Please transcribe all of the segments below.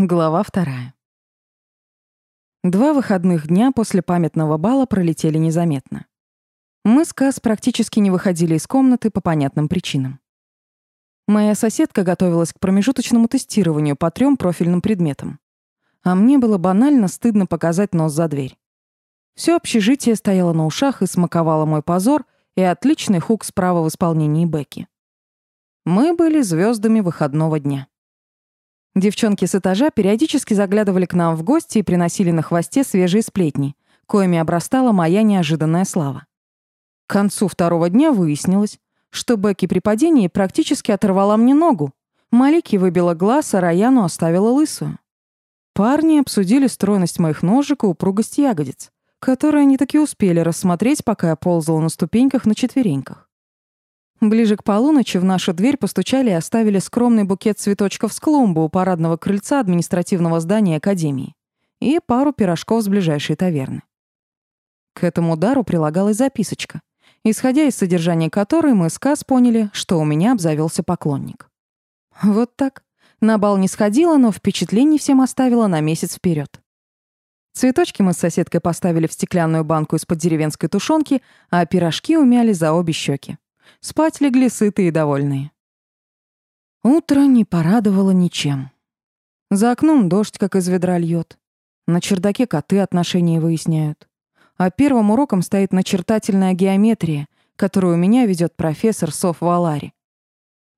Глава вторая. Два выходных дня после памятного бала пролетели незаметно. Мы с Кас практически не выходили из комнаты по понятным причинам. Моя соседка готовилась к промежуточному тестированию по трем профильным предметам. А мне было банально стыдно показать нос за дверь. Все общежитие стояло на ушах и смаковало мой позор и отличный хук справа в исполнении Бекки. Мы были звездами выходного дня. Девчонки с этажа периодически заглядывали к нам в гости и приносили на хвосте свежие сплетни, коими обрастала моя неожиданная слава. К концу второго дня выяснилось, что Бекки при падении практически оторвала мне ногу. Малики выбила глаз, а Раяну оставила лысую. Парни обсудили стройность моих ножек и упругость ягодиц, которые они таки успели рассмотреть, пока я ползала на ступеньках на четвереньках. Ближе к полуночи в нашу дверь постучали и оставили скромный букет цветочков с клумбы у парадного крыльца административного здания Академии и пару пирожков с ближайшей таверны. К этому удару прилагалась записочка, исходя из содержания которой мы с Кас поняли, что у меня обзавелся поклонник. Вот так. На бал не сходила, но впечатлений всем оставила на месяц вперед. Цветочки мы с соседкой поставили в стеклянную банку из-под деревенской тушенки, а пирожки умяли за обе щеки. Спать легли сытые и довольные. Утро не порадовало ничем. За окном дождь, как из ведра, льет. На чердаке коты отношения выясняют. А первым уроком стоит начертательная геометрия, которую у меня ведет профессор Соф Валари.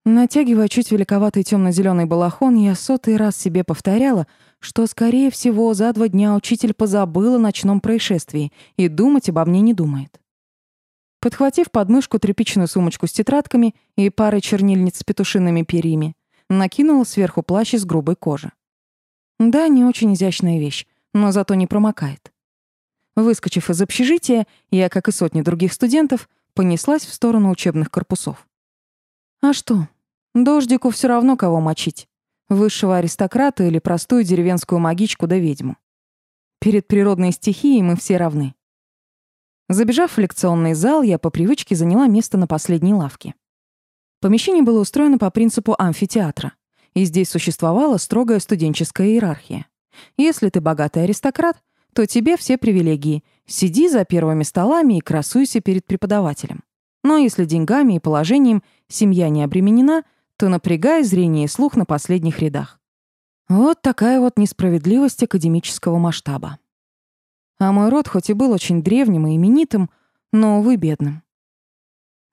Натягивая чуть великоватый темно-зеленый балахон, я сотый раз себе повторяла, что, скорее всего, за два дня учитель позабыл о ночном происшествии и думать обо мне не думает. Подхватив подмышку тряпичную сумочку с тетрадками и парой чернильниц с петушиными перьями, накинула сверху плащ из грубой кожи. Да, не очень изящная вещь, но зато не промокает. Выскочив из общежития, я, как и сотни других студентов, понеслась в сторону учебных корпусов. А что? Дождику все равно кого мочить. Высшего аристократа или простую деревенскую магичку да ведьму. Перед природной стихией мы все равны. Забежав в лекционный зал, я по привычке заняла место на последней лавке. Помещение было устроено по принципу амфитеатра, и здесь существовала строгая студенческая иерархия. Если ты богатый аристократ, то тебе все привилегии. Сиди за первыми столами и красуйся перед преподавателем. Но если деньгами и положением семья не обременена, то напрягай зрение и слух на последних рядах. Вот такая вот несправедливость академического масштаба. А мой род хоть и был очень древним и именитым, но, увы, бедным.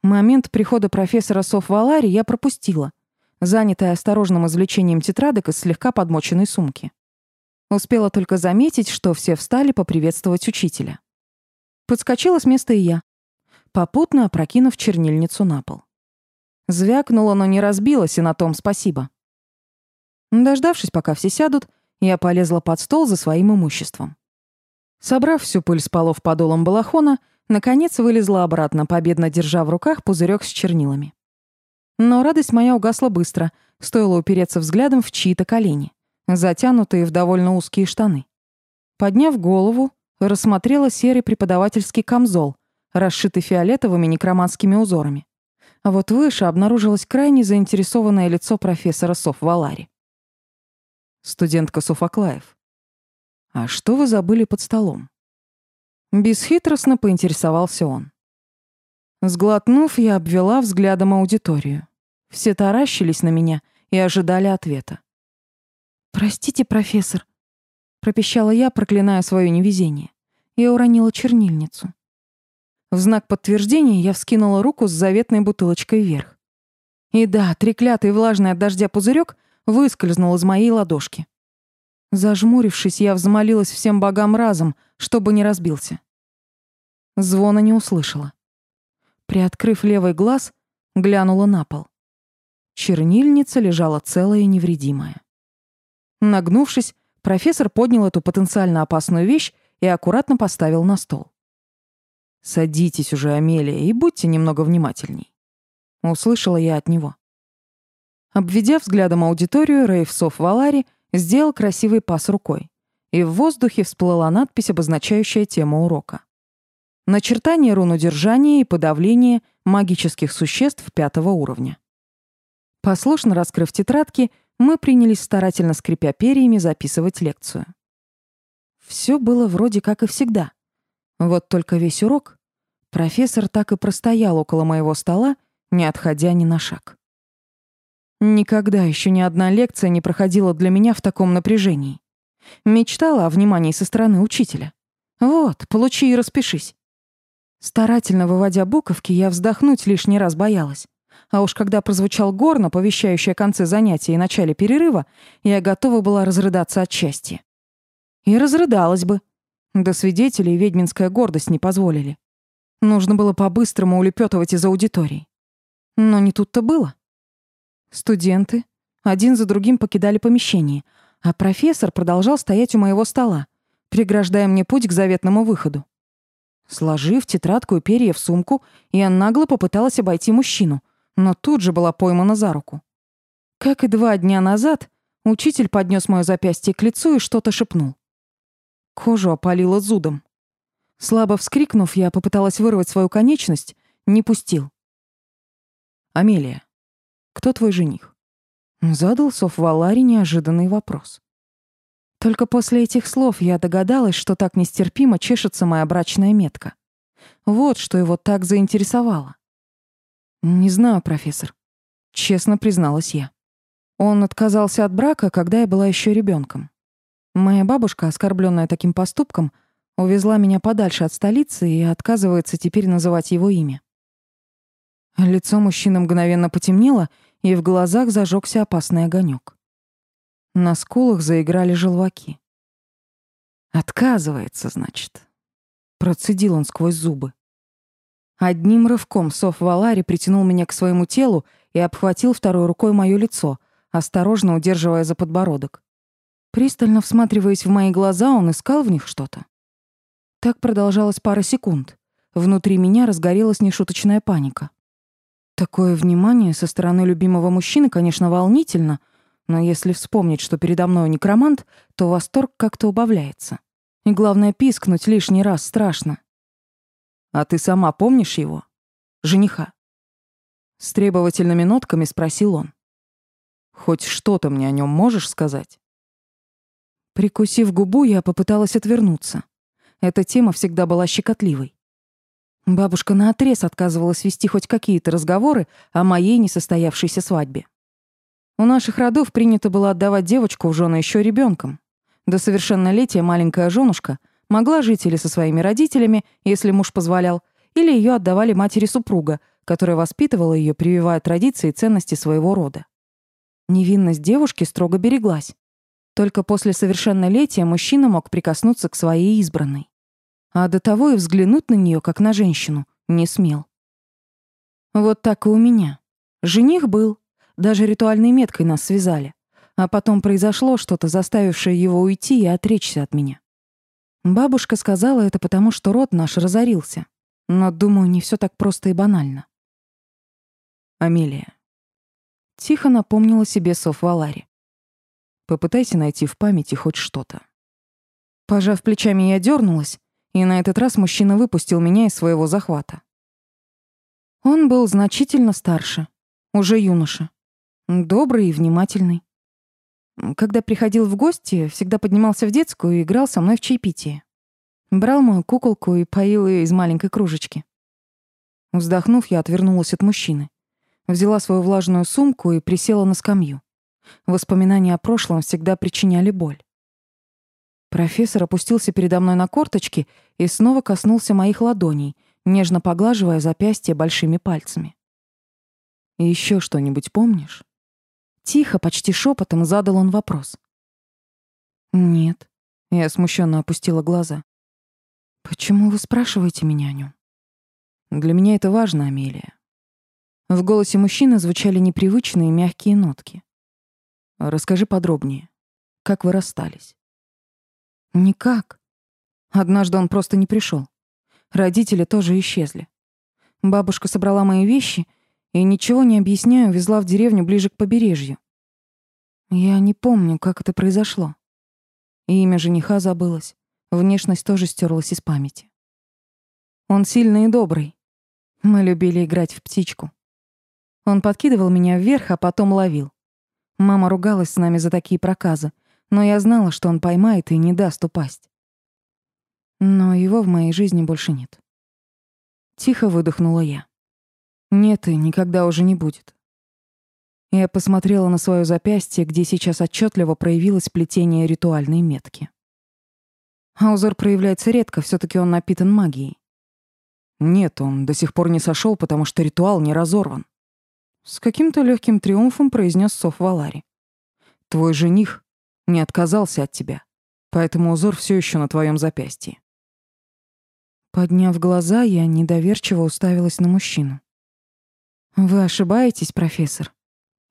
Момент прихода профессора Соф Валари я пропустила, занятая осторожным извлечением тетрадок из слегка подмоченной сумки. Успела только заметить, что все встали поприветствовать учителя. Подскочила с места и я, попутно опрокинув чернильницу на пол. Звякнула, но не разбилась, и на том спасибо. Дождавшись, пока все сядут, я полезла под стол за своим имуществом. Собрав всю пыль с полов подолом балахона, наконец вылезла обратно, победно держа в руках пузырек с чернилами. Но радость моя угасла быстро, стоило упереться взглядом в чьи-то колени, затянутые в довольно узкие штаны. Подняв голову, рассмотрела серый преподавательский камзол, расшитый фиолетовыми некроманскими узорами. А вот выше обнаружилось крайне заинтересованное лицо профессора Соф Валари. Студентка Софаклаев. «А что вы забыли под столом?» Бесхитростно поинтересовался он. Сглотнув, я обвела взглядом аудиторию. Все таращились на меня и ожидали ответа. «Простите, профессор», — пропищала я, проклиная свое невезение. Я уронила чернильницу. В знак подтверждения я вскинула руку с заветной бутылочкой вверх. И да, треклятый влажный от дождя пузырек выскользнул из моей ладошки. Зажмурившись, я взмолилась всем богам разом, чтобы не разбился. Звона не услышала. Приоткрыв левый глаз, глянула на пол. Чернильница лежала целая и невредимая. Нагнувшись, профессор поднял эту потенциально опасную вещь и аккуратно поставил на стол. «Садитесь уже, Амелия, и будьте немного внимательней», — услышала я от него. Обведя взглядом аудиторию, Рейв Соф Валари — сделал красивый пас рукой, и в воздухе всплыла надпись, обозначающая тему урока. Начертание рун удержания и подавления магических существ пятого уровня. Послушно раскрыв тетрадки, мы принялись старательно скрипя перьями записывать лекцию. Все было вроде как и всегда. Вот только весь урок профессор так и простоял около моего стола, не отходя ни на шаг. Никогда еще ни одна лекция не проходила для меня в таком напряжении. Мечтала о внимании со стороны учителя. Вот, получи и распишись. Старательно выводя буковки, я вздохнуть лишний раз боялась. А уж когда прозвучал горн, оповещающий о конце занятия и начале перерыва, я готова была разрыдаться от счастья. И разрыдалась бы. До свидетелей ведьминская гордость не позволили. Нужно было по-быстрому улепетывать из аудитории. Но не тут-то было. Студенты один за другим покидали помещение, а профессор продолжал стоять у моего стола, преграждая мне путь к заветному выходу. Сложив тетрадку и перья в сумку, я нагло попыталась обойти мужчину, но тут же была поймана за руку. Как и два дня назад, учитель поднес моё запястье к лицу и что-то шепнул. Кожу опалило зудом. Слабо вскрикнув, я попыталась вырвать свою конечность, не пустил. «Амелия, кто твой жених?» Задал Соф Валари неожиданный вопрос. Только после этих слов я догадалась, что так нестерпимо чешется моя брачная метка. Вот что его так заинтересовало. «Не знаю, профессор», — честно призналась я. Он отказался от брака, когда я была еще ребенком. Моя бабушка, оскорбленная таким поступком, увезла меня подальше от столицы и отказывается теперь называть его имя. Лицо мужчины мгновенно потемнело, и в глазах зажегся опасный огонек. На скулах заиграли желваки. «Отказывается, значит». Процедил он сквозь зубы. Одним рывком Соф Валари притянул меня к своему телу и обхватил второй рукой моё лицо, осторожно удерживая за подбородок. Пристально всматриваясь в мои глаза, он искал в них что-то. Так продолжалось пара секунд. Внутри меня разгорелась нешуточная паника. Такое внимание со стороны любимого мужчины, конечно, волнительно — но если вспомнить, что передо мной некромант, то восторг как-то убавляется. И главное, пискнуть лишний раз страшно. «А ты сама помнишь его? Жениха?» С требовательными нотками спросил он. «Хоть что-то мне о нем можешь сказать?» Прикусив губу, я попыталась отвернуться. Эта тема всегда была щекотливой. Бабушка наотрез отказывалась вести хоть какие-то разговоры о моей несостоявшейся свадьбе. У наших родов принято было отдавать девочку в жены еще ребенком. До совершеннолетия маленькая женушка могла жить или со своими родителями, если муж позволял, или ее отдавали матери супруга, которая воспитывала ее, прививая традиции и ценности своего рода. Невинность девушки строго береглась. Только после совершеннолетия мужчина мог прикоснуться к своей избранной. А до того и взглянуть на нее, как на женщину, не смел. Вот так и у меня. Жених был, даже ритуальной меткой нас связали. А потом произошло что-то, заставившее его уйти и отречься от меня. Бабушка сказала это потому, что род наш разорился. Но, думаю, не все так просто и банально. Амелия. Тихо напомнила себе Соф Валари. Попытайся найти в памяти хоть что-то. Пожав плечами, я дернулась, и на этот раз мужчина выпустил меня из своего захвата. Он был значительно старше, уже юноша. Добрый и внимательный. Когда приходил в гости, всегда поднимался в детскую и играл со мной в чаепитие. Брал мою куколку и поил ее из маленькой кружечки. Вздохнув, я отвернулась от мужчины. Взяла свою влажную сумку и присела на скамью. Воспоминания о прошлом всегда причиняли боль. Профессор опустился передо мной на корточки и снова коснулся моих ладоней, нежно поглаживая запястье большими пальцами. «И ещё что-нибудь помнишь?» Тихо, почти шепотом задал он вопрос. «Нет». Я смущенно опустила глаза. «Почему вы спрашиваете меня о нем? «Для меня это важно, Амелия». В голосе мужчины звучали непривычные мягкие нотки. «Расскажи подробнее. Как вы расстались?» «Никак. Однажды он просто не пришел. Родители тоже исчезли. Бабушка собрала мои вещи и, ничего не объясняя, везла в деревню ближе к побережью. Я не помню, как это произошло. И имя жениха забылось, внешность тоже стерлась из памяти. Он сильный и добрый. Мы любили играть в птичку. Он подкидывал меня вверх, а потом ловил. Мама ругалась с нами за такие проказы, но я знала, что он поймает и не даст упасть. Но его в моей жизни больше нет. Тихо выдохнула я. Нет и никогда уже не будет. Я посмотрела на свое запястье, где сейчас отчетливо проявилось плетение ритуальной метки. А узор проявляется редко, все таки он напитан магией. Нет, он до сих пор не сошел, потому что ритуал не разорван. С каким-то легким триумфом произнес Соф Валари. Твой жених не отказался от тебя, поэтому узор все еще на твоем запястье. Подняв глаза, я недоверчиво уставилась на мужчину. Вы ошибаетесь, профессор.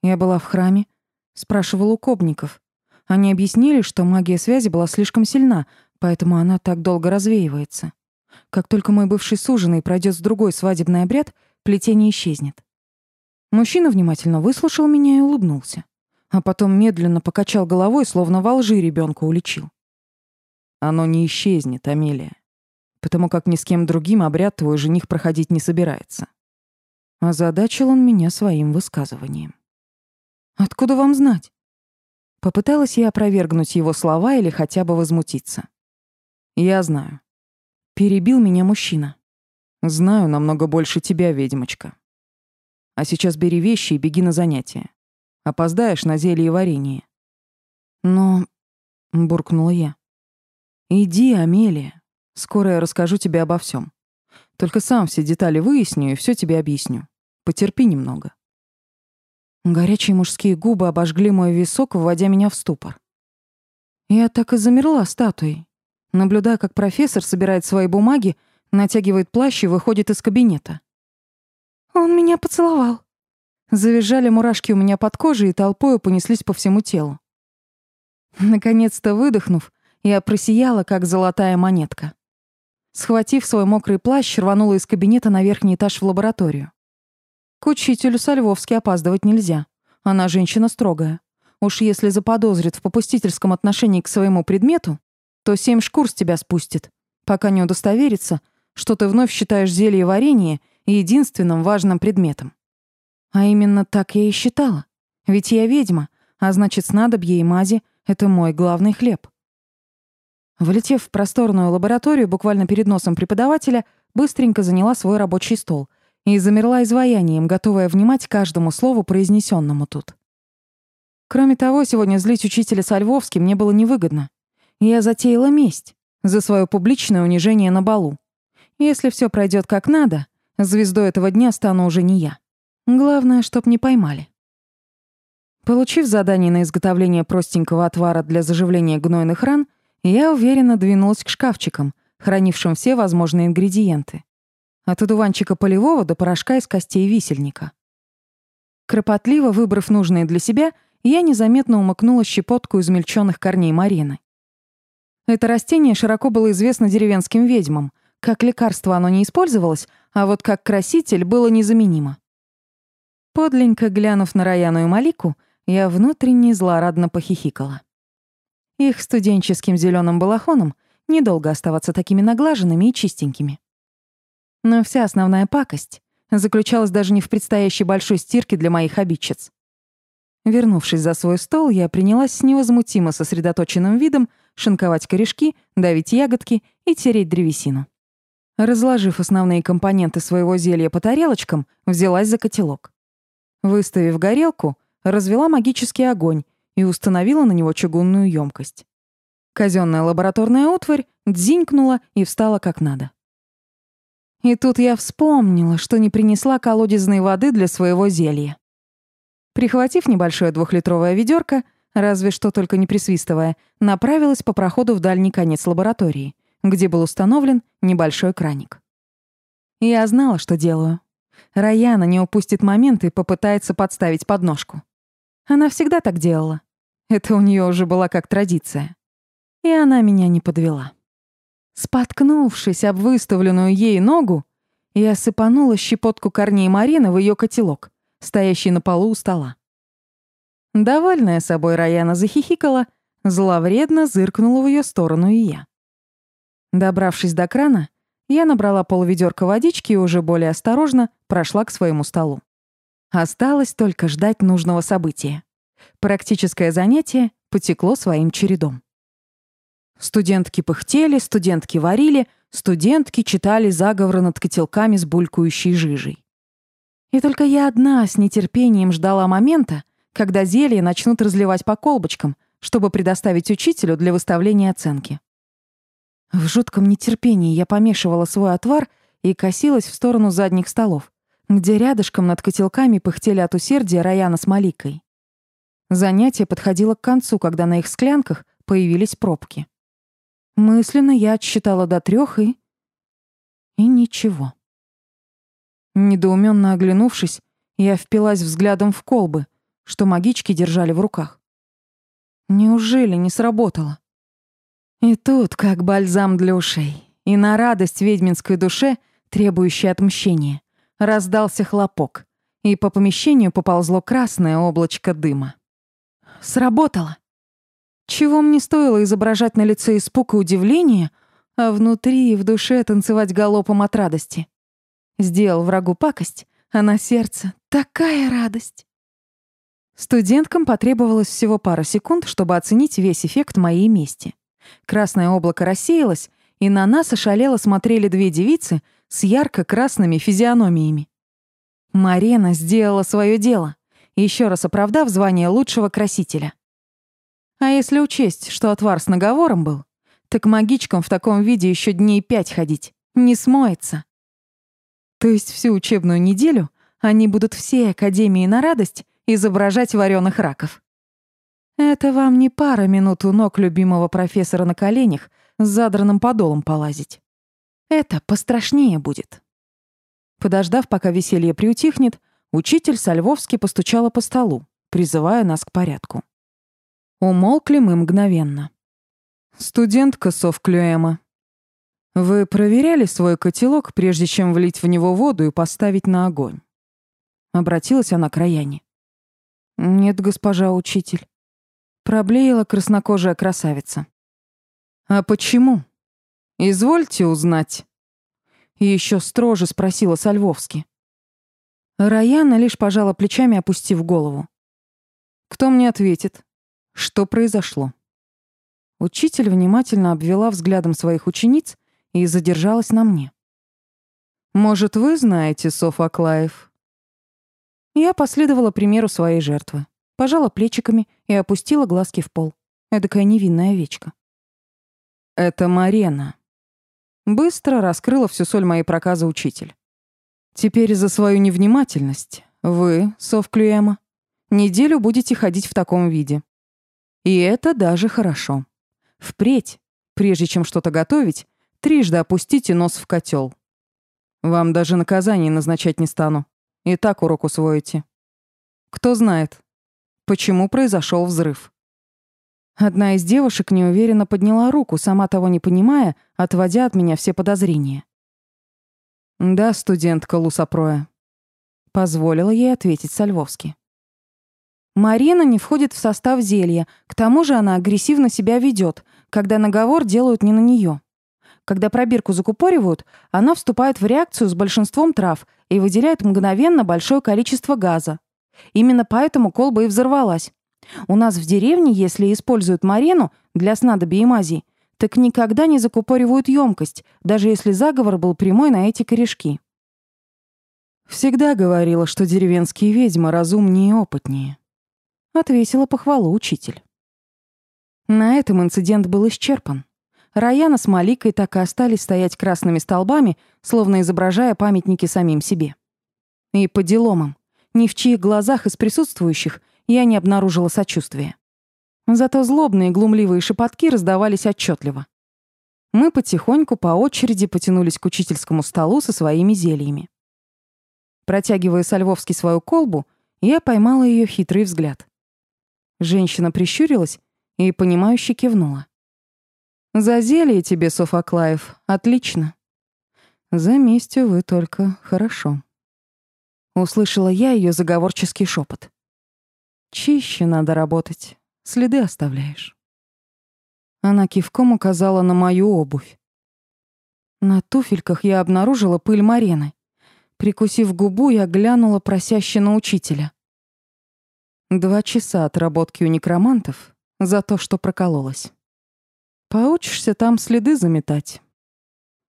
Я была в храме, спрашивала у кобников. Они объяснили, что магия связи была слишком сильна, поэтому она так долго развеивается. Как только мой бывший суженый пройдет с другой свадебный обряд, плетение исчезнет. Мужчина внимательно выслушал меня и улыбнулся, а потом медленно покачал головой, словно во лжи ребенка уличил. Оно не исчезнет, Амелия, потому как ни с кем другим обряд твой жених проходить не собирается. Озадачил он меня своим высказыванием. Откуда вам знать? Попыталась я опровергнуть его слова или хотя бы возмутиться. Я знаю. Перебил меня мужчина. Знаю намного больше тебя, ведьмочка. А сейчас бери вещи и беги на занятия. Опоздаешь на зелье и варенье. Но... Буркнула я. Иди, Амелия. Скоро я расскажу тебе обо всем. Только сам все детали выясню и все тебе объясню. Потерпи немного. Горячие мужские губы обожгли мой висок, вводя меня в ступор. Я так и замерла статуей, наблюдая, как профессор собирает свои бумаги, натягивает плащ и выходит из кабинета. «Он меня поцеловал». Завизжали мурашки у меня под кожей и толпою понеслись по всему телу. Наконец-то выдохнув, я просияла, как золотая монетка. Схватив свой мокрый плащ, рванула из кабинета на верхний этаж в лабораторию. К учителю Сальвовски опаздывать нельзя. Она женщина строгая. Уж если заподозрит в попустительском отношении к своему предмету, то семь шкур с тебя спустит, пока не удостоверится, что ты вновь считаешь зелье варенье единственным важным предметом. А именно так я и считала. Ведь я ведьма, а значит, снадобье и мази — это мой главный хлеб. Влетев в просторную лабораторию буквально перед носом преподавателя, быстренько заняла свой рабочий стол и замерла изваянием, готовая внимать каждому слову, произнесенному тут. Кроме того, сегодня злить учителя со Львовским мне было невыгодно. Я затеяла месть за свое публичное унижение на балу. Если все пройдет как надо, Звездой этого дня стану уже не я. Главное, чтоб не поймали. Получив задание на изготовление простенького отвара для заживления гнойных ран, я уверенно двинулась к шкафчикам, хранившим все возможные ингредиенты. От одуванчика полевого до порошка из костей висельника. Кропотливо выбрав нужные для себя, я незаметно умыкнула щепотку измельченных корней марины. Это растение широко было известно деревенским ведьмам. Как лекарство оно не использовалось, а вот как краситель было незаменимо. Подленько глянув на Раяну и Малику, я внутренне злорадно похихикала. Их студенческим зеленым балахоном недолго оставаться такими наглаженными и чистенькими. Но вся основная пакость заключалась даже не в предстоящей большой стирке для моих обидчиц. Вернувшись за свой стол, я принялась с невозмутимо сосредоточенным видом шинковать корешки, давить ягодки и тереть древесину. Разложив основные компоненты своего зелья по тарелочкам, взялась за котелок. Выставив горелку, развела магический огонь и установила на него чугунную емкость. Казенная лабораторная утварь дзинькнула и встала как надо. И тут я вспомнила, что не принесла колодезной воды для своего зелья. Прихватив небольшое двухлитровое ведерко, разве что только не присвистывая, направилась по проходу в дальний конец лаборатории — где был установлен небольшой краник. Я знала, что делаю. Раяна не упустит момент и попытается подставить подножку. Она всегда так делала. Это у нее уже была как традиция. И она меня не подвела. Споткнувшись об выставленную ей ногу, я сыпанула щепотку корней Марины в ее котелок, стоящий на полу у стола. Довольная собой Раяна захихикала, зловредно зыркнула в ее сторону и я. Добравшись до крана, я набрала полведерка водички и уже более осторожно прошла к своему столу. Осталось только ждать нужного события. Практическое занятие потекло своим чередом. Студентки пыхтели, студентки варили, студентки читали заговоры над котелками с булькающей жижей. И только я одна с нетерпением ждала момента, когда зелья начнут разливать по колбочкам, чтобы предоставить учителю для выставления оценки. В жутком нетерпении я помешивала свой отвар и косилась в сторону задних столов, где рядышком над котелками пыхтели от усердия Раяна с Маликой. Занятие подходило к концу, когда на их склянках появились пробки. Мысленно я отсчитала до трех и... И ничего. Недоуменно оглянувшись, я впилась взглядом в колбы, что магички держали в руках. Неужели не сработало? И тут, как бальзам для ушей, и на радость ведьминской душе, требующей отмщения, раздался хлопок, и по помещению поползло красное облачко дыма. Сработало. Чего мне стоило изображать на лице испуг и удивление, а внутри и в душе танцевать галопом от радости. Сделал врагу пакость, а на сердце такая радость. Студенткам потребовалось всего пара секунд, чтобы оценить весь эффект моей мести. Красное облако рассеялось, и на нас ошалело смотрели две девицы с ярко-красными физиономиями. Марена сделала свое дело, еще раз оправдав звание лучшего красителя. А если учесть, что отвар с наговором был, так магичкам в таком виде еще дней пять ходить не смоется. То есть всю учебную неделю они будут всей академии на радость изображать вареных раков. Это вам не пара минут у ног любимого профессора на коленях с задранным подолом полазить. Это пострашнее будет. Подождав, пока веселье приутихнет, учитель Сальвовский постучала по столу, призывая нас к порядку. Умолкли мы мгновенно. «Студентка Совклюэма, вы проверяли свой котелок, прежде чем влить в него воду и поставить на огонь?» Обратилась она к Раяне. «Нет, госпожа учитель». Проблеяла краснокожая красавица. «А почему? Извольте узнать». Еще строже спросила Сальвовски. Раяна лишь пожала плечами, опустив голову. «Кто мне ответит?» Что произошло? Учитель внимательно обвела взглядом своих учениц и задержалась на мне. «Может, вы знаете, Соф Аклаев?» Я последовала примеру своей жертвы, пожала плечиками и опустила глазки в пол. Эдакая невинная овечка. «Это Марена». Быстро раскрыла всю соль моей проказы учитель. «Теперь за свою невнимательность вы, Соф Клюэма, неделю будете ходить в таком виде. И это даже хорошо. Впредь, прежде чем что-то готовить, трижды опустите нос в котел. Вам даже наказание назначать не стану. И так урок усвоите. Кто знает, почему произошел взрыв. Одна из девушек неуверенно подняла руку, сама того не понимая, отводя от меня все подозрения. «Да, студентка Лусопроя», — позволила ей ответить Сальвовски. Марина не входит в состав зелья, к тому же она агрессивно себя ведет, когда наговор делают не на нее. Когда пробирку закупоривают, она вступает в реакцию с большинством трав и выделяет мгновенно большое количество газа. Именно поэтому колба и взорвалась. У нас в деревне, если используют марину для снадобий и мазей, так никогда не закупоривают емкость, даже если заговор был прямой на эти корешки. Всегда говорила, что деревенские ведьмы разумнее и опытнее. Отвесила похвалу учитель. На этом инцидент был исчерпан. Раяна с Маликой так и остались стоять красными столбами, словно изображая памятники самим себе. И по деломам. Ни в чьих глазах из присутствующих я не обнаружила сочувствия. Зато злобные глумливые шепотки раздавались отчетливо. Мы потихоньку по очереди потянулись к учительскому столу со своими зельями. Протягивая Сальвовски свою колбу, я поймала ее хитрый взгляд. Женщина прищурилась и, понимающе кивнула. «За зелье тебе, Софоклаев, отлично. За местью вы только хорошо». Услышала я ее заговорческий шепот. «Чище надо работать, следы оставляешь». Она кивком указала на мою обувь. На туфельках я обнаружила пыль Марены. Прикусив губу, я глянула просяще на учителя. Два часа отработки у некромантов за то, что прокололась. Поучишься там следы заметать.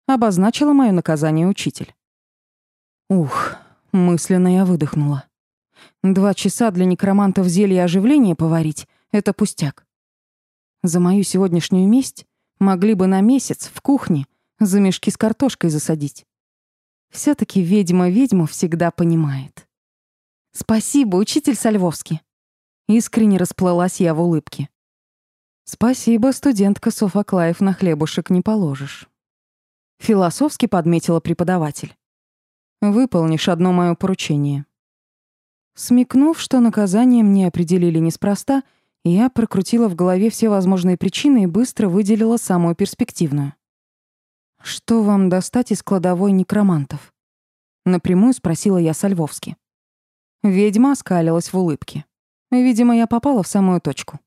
Обозначила мое наказание учитель. Ух, мысленно я выдохнула. Два часа для некромантов зелье оживления поварить — это пустяк. За мою сегодняшнюю месть могли бы на месяц в кухне за мешки с картошкой засадить. все таки ведьма ведьму всегда понимает. Спасибо, учитель Сальвовский. Искренне расплылась я в улыбке. Спасибо, студентка Софоклаев, на хлебушек не положишь. Философски подметила преподаватель. Выполнишь одно мое поручение. Смекнув, что наказание мне определили неспроста, я прокрутила в голове все возможные причины и быстро выделила самую перспективную. «Что вам достать из кладовой некромантов?» Напрямую спросила я Сальвовски. Ведьма оскалилась в улыбке. Видимо, я попала в самую точку.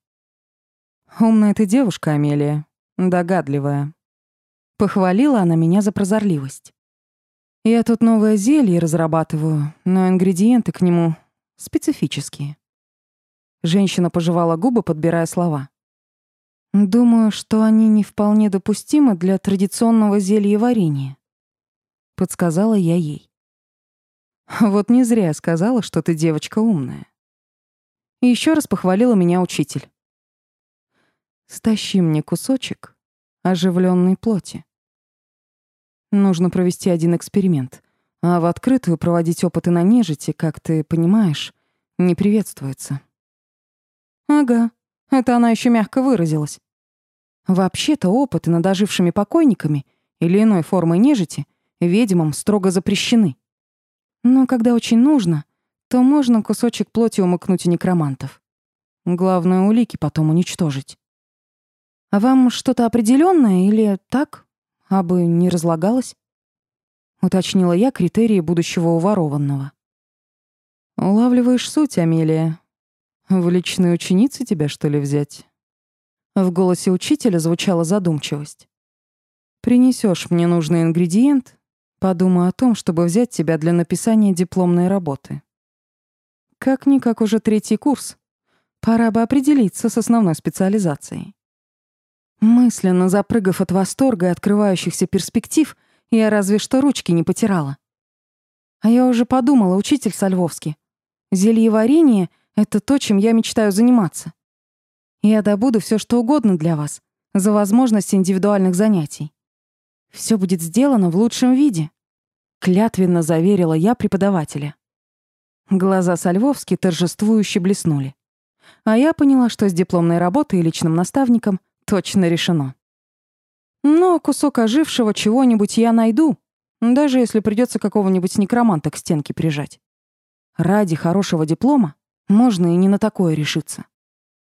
«Умная ты девушка, Амелия. Догадливая». Похвалила она меня за прозорливость. «Я тут новое зелье разрабатываю, но ингредиенты к нему специфические». Женщина пожевала губы, подбирая слова. «Думаю, что они не вполне допустимы для традиционного зелья варенья», — подсказала я ей. «Вот не зря я сказала, что ты девочка умная». И еще раз похвалила меня учитель. «Стащи мне кусочек оживленной плоти. Нужно провести один эксперимент, а в открытую проводить опыты на нежити, как ты понимаешь, не приветствуется». «Ага», это она еще мягко выразилась. Вообще-то опыты над ожившими покойниками или иной формой нежити ведьмам строго запрещены. Но когда очень нужно, то можно кусочек плоти умыкнуть у некромантов. Главное, улики потом уничтожить. А вам что-то определенное или так, а бы не разлагалось? Уточнила я критерии будущего уворованного. Улавливаешь суть, Амелия, в личные ученицы тебя, что ли, взять? В голосе учителя звучала задумчивость. Принесешь мне нужный ингредиент, подумаю о том, чтобы взять тебя для написания дипломной работы. Как-никак уже третий курс. Пора бы определиться с основной специализацией. Мысленно запрыгав от восторга и открывающихся перспектив, я разве что ручки не потирала. А я уже подумала, учитель Сальвовский. Зельеварение — это то, чем я мечтаю заниматься. Я добуду все, что угодно для вас, за возможность индивидуальных занятий. Все будет сделано в лучшем виде», — клятвенно заверила я преподавателя. Глаза Сальвовски торжествующе блеснули. А я поняла, что с дипломной работой и личным наставником точно решено. Но кусок ожившего чего-нибудь я найду, даже если придется какого-нибудь некроманта к стенке прижать. Ради хорошего диплома можно и не на такое решиться.